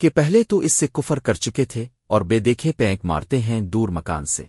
کہ پہلے تو اس سے کفر کر چکے تھے اور بے دیکھے پینک مارتے ہیں دور مکان سے۔